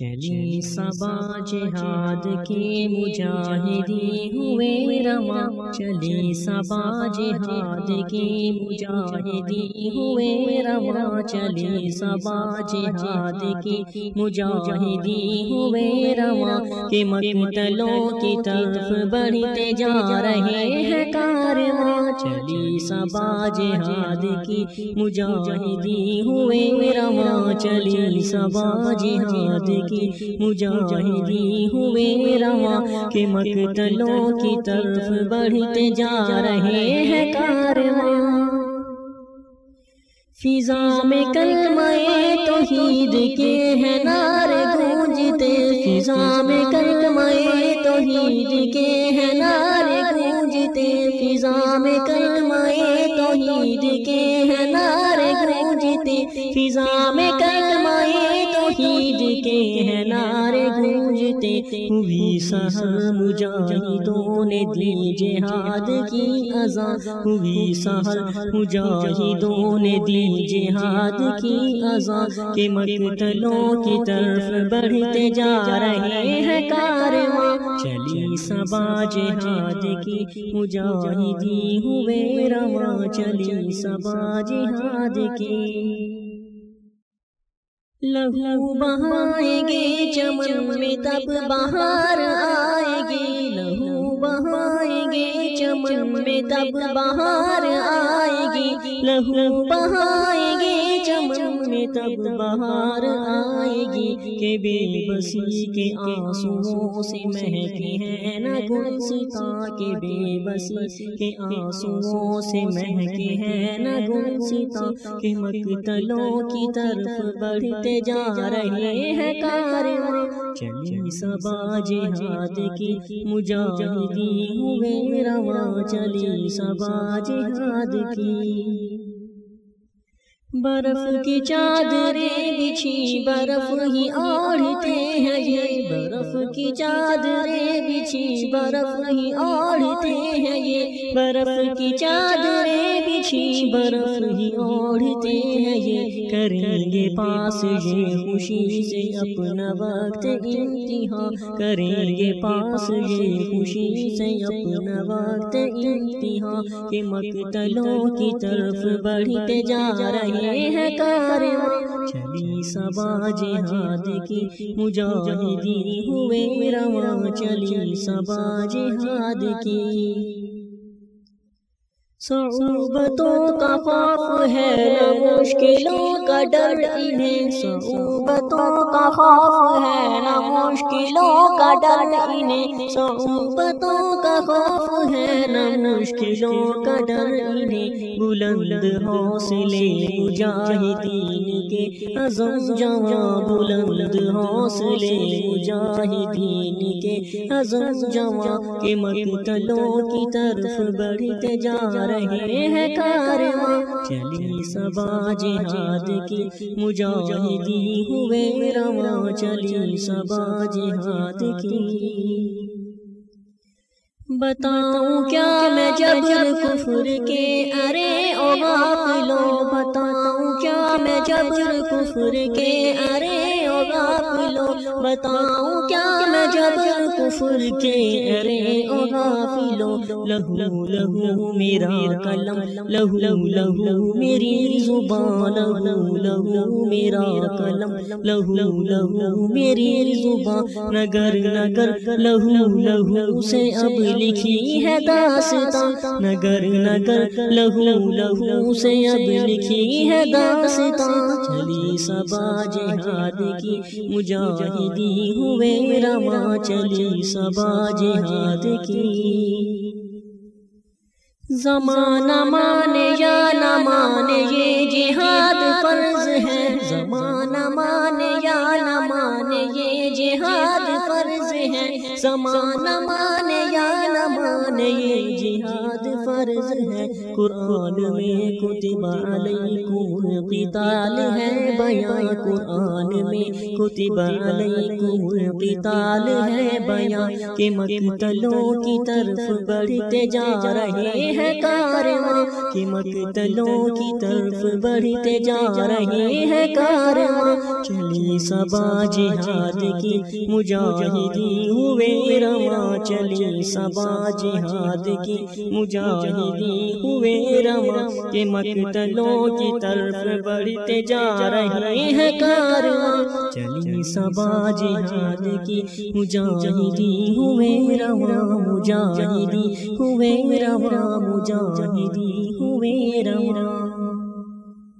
چلی سبا جہاد کے مجاہدی ہوئے رواں چلی سبا جہاد کے مجاہدی ہوئے رواں چلی سبا جہاد کے مجاہدی ہوئے، رواں کہ مقتلوں کی طرف بڑھتے جا رہے ہیں کارواں۔ چلی سبا جہاد کی مجاہدی ہوئے، رواں چلی سبا جہاد کی مجاہدی ہوئے رواں کہ مقتلوں کی طرف بڑھتے جا رہے ہیں کارواں۔ فضا میں کلمہ توحید کے ہیں نار گونجتے۔ فضا میں کلمہ توحید کے ہیں نار گونجتے۔ فضا میں کلمہ توحید کے ہیں نار گونجتے۔ فضا میں کلمہ ہیں، نعرے گونجتے ہوئی سہر مجاہدوں نے دی جہاد کی اذان ہوئی سہر مجاہدوں نے دی جہاد کی اذان کہ مقتلوں کی طرف بڑھتے جا رہے ہیں کارواں۔ چلی سبا جہاد کی مجاہدی ہوئے رواں، چلی سبا جہاد کی۔ لہو بہائیں گے چمن میں تب بہار آئے گی لہو بہائیں گے چمن میں تب بہار آئے گی لہو بہائیں گے تب بہار آئے گی کہ بے بسی کے آنسوؤں سے مہکے ہیں نہ گل ستا کے بے بسی کے آنسوؤں سے مہکے ہیں نہ گل ستا کہ مقتلوں کی طرف بڑھتے جا رہے ہیں کارواں چلی سبا جہاد کی مجاہدی ہوئے رواں چلی سبا جہاد کی برف کی چادریں بچھی، برف ہی اوڑھتے ہیں یہ۔ برف کی چادریں بچھی، برف ہی اوڑھتے ہیں یہ۔ برف کی چادریں بچھی، برف ہی اوڑھتے ہیں یہ۔ کریں گے پاس یہ خوشی سے اپنا وقت امتحان کریں گے پاس یہ خوشی سے اپنا وقت امتحان کہ مقتلوں کی طرف بڑھتے جا رہے ہیں کارواں چلی سبا جہاد کی مجاہدی ہوئے رواں چلی سبا جہاد کی۔ صعوبتوں کا خوف ہے، نہ مشکلوں کا ڈر انہیں۔ صعوبتوں کا خوف ہے، نہ مشکلوں کا ڈر انہیں۔ صعوبتوں کا خوف ہے، نہ مشکلوں کا ڈر انہیں۔ بلند حوصلے مجاہدین کے عزم جوان بلند حوصلے مجاہدین کے عزم جوان کے مقتلوں کی طرف بڑھتے جا رہے ہیں کارواں۔ چلی سبا جہاد کی مجاہدی ہوئے۔ رواں چلی سبا جہاد کی۔ بتاؤں کیا میں جبر کفر کے ارے او غافلوں بتاؤں کیا میں جبر کفر کے ارے او غافلوں لو بتاؤں کیا میں جبر کفر کے ارے او غافلوں، لہو لہو میرا قلم، لہو لہو میری زبان، لہو لہو میرا قلم، لہو لہو میری زبان۔ نگر نگر، لہو لہو سے اب لکھی ہے داستان نگر نگر، لہو لہو سے اب لکھی ہے داستان چلی سبا جہاد کی مجھا مجاہدی ہوئے رواں چلی سبا جہاد کی۔ زمانہ مانے یا نہ مانے یہ جہاد فرض ہے۔ زمانہ مانے یا نہ مانے یہ جہاد فرض ہیں سمان مانے یا نہ مانے یہ فرض ہے۔ قرآن میں کتب علیکم القتال ہے۔ بیان قرآن میں کتب علیکم القتال ہے۔ بیان کہ مقتلوں کی طرف بڑھتے جا رہے ہیں۔ کارواں کہ مقتلوں کی طرف بڑھتے جا رہے ہیں۔ کارواں چلی سبا جہاد کی مجاہدی ہوئے۔ رواں چلی سبا جہاد کی مجاہدی ہوئے رواں کہ مقتلوں کی طرف بڑھتے جا رہے ہیں کارواں چلی سبا جہاد کی مجاہدی ہوئے رواں مجاہدی ہوئے رواں مجاہدی ہوئے رواں